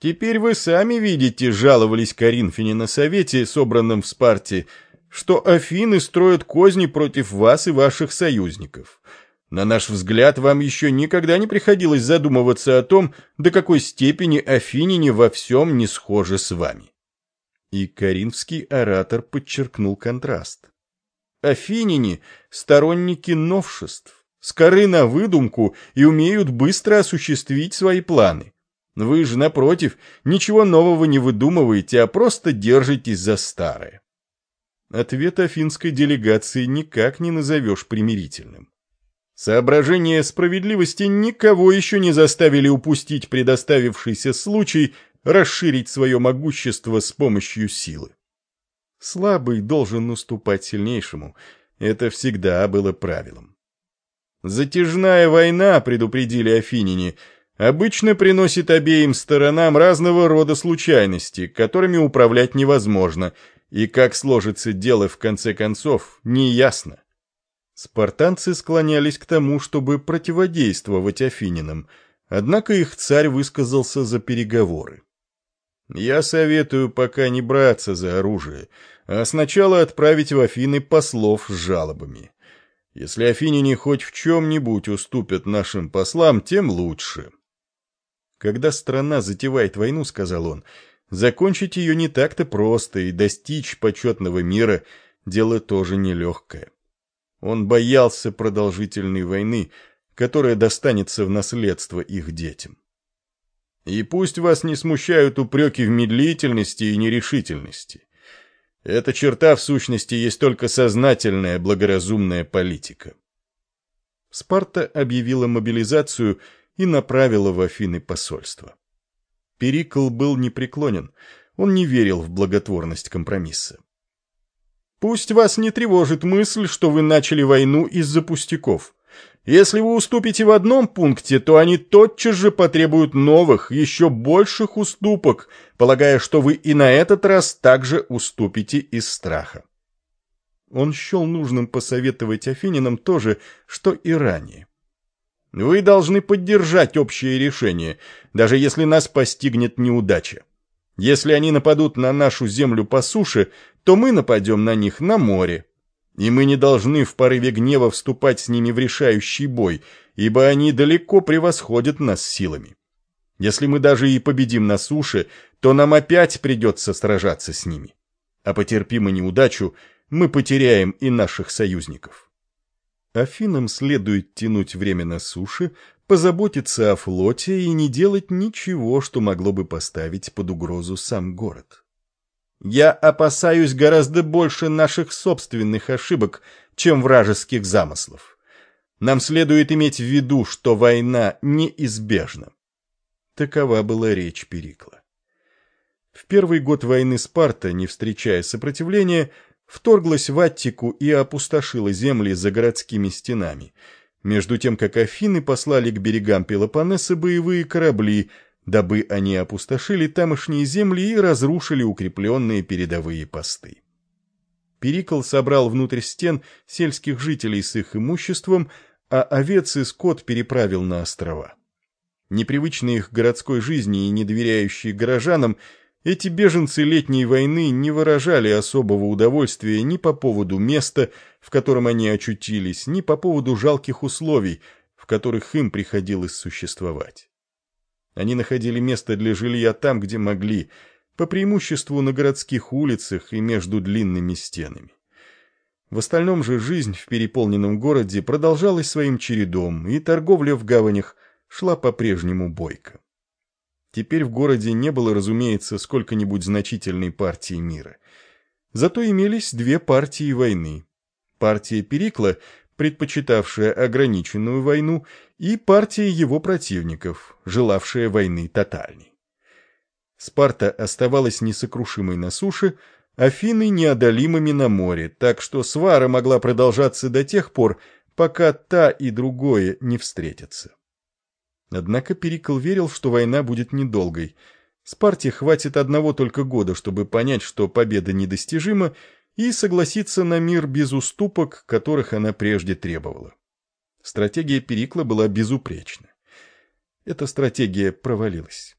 Теперь вы сами видите, жаловались Коринфяне на совете, собранном в Спарте, что Афины строят козни против вас и ваших союзников. На наш взгляд, вам еще никогда не приходилось задумываться о том, до какой степени афиняне во всем не схожи с вами. И коринфский оратор подчеркнул контраст. Афиняне — сторонники новшеств, скоры на выдумку и умеют быстро осуществить свои планы. Вы же, напротив, ничего нового не выдумываете, а просто держитесь за старое. Ответ афинской делегации никак не назовешь примирительным. Соображения справедливости никого еще не заставили упустить предоставившийся случай расширить свое могущество с помощью силы. Слабый должен уступать сильнейшему. Это всегда было правилом. Затяжная война, предупредили афиняне, обычно приносит обеим сторонам разного рода случайности, которыми управлять невозможно, и как сложится дело в конце концов, неясно. Спартанцы склонялись к тому, чтобы противодействовать афининам, однако их царь высказался за переговоры. «Я советую пока не браться за оружие, а сначала отправить в Афины послов с жалобами. Если афиняне хоть в чем-нибудь уступят нашим послам, тем лучше». «Когда страна затевает войну, — сказал он, — закончить ее не так-то просто, и достичь почетного мира — дело тоже нелегкое. Он боялся продолжительной войны, которая достанется в наследство их детям. И пусть вас не смущают упреки в медлительности и нерешительности. Эта черта, в сущности, есть только сознательная, благоразумная политика. Спарта объявила мобилизацию и направила в Афины посольство. Перикл был непреклонен, он не верил в благотворность компромисса. Пусть вас не тревожит мысль, что вы начали войну из-за пустяков. Если вы уступите в одном пункте, то они тотчас же потребуют новых, еще больших уступок, полагая, что вы и на этот раз также уступите из страха. Он счел нужным посоветовать афининам то же, что и ранее. Вы должны поддержать общее решение, даже если нас постигнет неудача. Если они нападут на нашу землю по суше, то мы нападем на них на море. И мы не должны в порыве гнева вступать с ними в решающий бой, ибо они далеко превосходят нас силами. Если мы даже и победим на суше, то нам опять придется сражаться с ними. А потерпим и неудачу, мы потеряем и наших союзников. Афинам следует тянуть время на суше, позаботиться о флоте и не делать ничего, что могло бы поставить под угрозу сам город. Я опасаюсь гораздо больше наших собственных ошибок, чем вражеских замыслов. Нам следует иметь в виду, что война неизбежна. Такова была речь Перикла. В первый год войны Спарта, не встречая сопротивления, вторглась в Аттику и опустошила земли за городскими стенами – между тем как Афины послали к берегам Пелопоннеса боевые корабли, дабы они опустошили тамошние земли и разрушили укрепленные передовые посты. Перикл собрал внутрь стен сельских жителей с их имуществом, а овец и скот переправил на острова. Непривычные их городской жизни и недоверяющие горожанам – эти беженцы летней войны не выражали особого удовольствия ни по поводу места, в котором они очутились, ни по поводу жалких условий, в которых им приходилось существовать. Они находили место для жилья там, где могли, по преимуществу на городских улицах и между длинными стенами. В остальном же жизнь в переполненном городе продолжалась своим чередом, и торговля в гаванях шла по-прежнему бойко. Теперь в городе не было, разумеется, сколько-нибудь значительной партии мира. Зато имелись две партии войны. Партия Перикла, предпочитавшая ограниченную войну, и партия его противников, желавшая войны тотальной. Спарта оставалась несокрушимой на суше, Афины неодолимыми на море, так что свара могла продолжаться до тех пор, пока та и другое не встретятся. Однако Перикл верил, что война будет недолгой. Спарте хватит одного только года, чтобы понять, что победа недостижима, и согласиться на мир без уступок, которых она прежде требовала. Стратегия Перикла была безупречна. Эта стратегия провалилась.